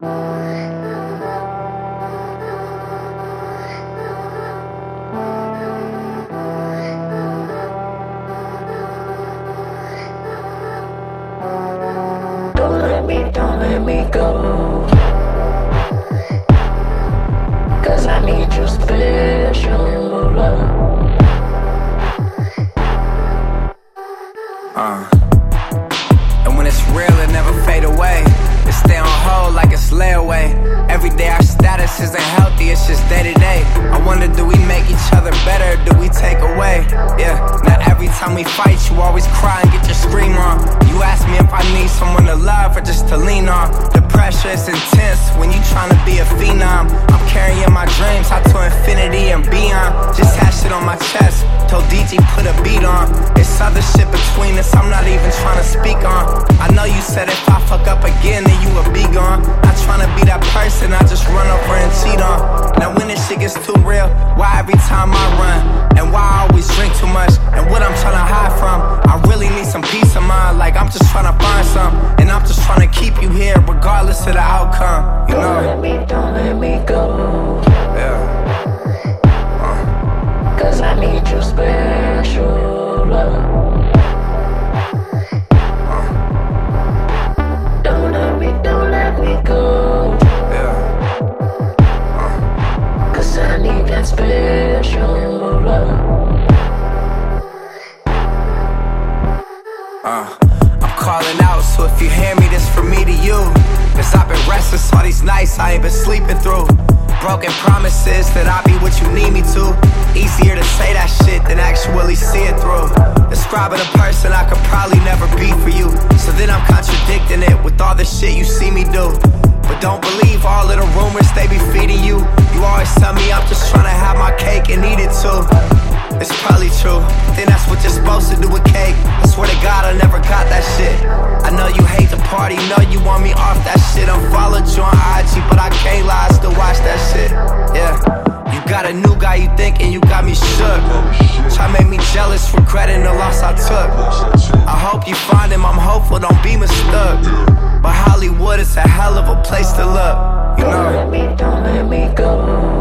Don't let me, go. Cause I need your special love. Uh. And when it's real, it never fade away. Stay on hold like it's layaway. Every day our status isn't healthy, it's just day to day. I wonder, do we make each other better? Do we take away? Yeah. Now every time we fight, you always cry and get your scream on. You ask me if I need someone to love or just to lean on. The pressure is Told DG put a beat on. It's other shit between us I'm not even trying to speak on. I know you said if I fuck up again, then you would be gone. Not trying to be that person I just run over and cheat on. Now when this shit gets too real, why every time I run? And why I always drink too much? And what I'm trying to hide from? I really need some peace of mind. Like I'm just trying to find some. And I'm just trying to keep you here regardless of the outcome. You know? You. Cause I've been restless all these nights I ain't been sleeping through. Broken promises that I'll be what you need me to. Easier to say that shit than actually see it through. Describing a person I could probably never be for you. So then I'm contradicting it with all the shit you see me do. But don't believe all of the rumors they be feeding you. You always tell me I'm just trying to have my cake and eat it too. It's probably true. Then that's what you're supposed to with cake. I swear to God, I never got that shit. I know you hate the party, know you want me off that shit. I'm followed you on IG, but I can't lie, I still watch that shit. Yeah. You got a new guy, you thinking you got me shook. Try make me jealous, regretting the loss I took. I hope you find him, I'm hopeful, don't be mistook. But Hollywood is a hell of a place to look. You Don't know? let me,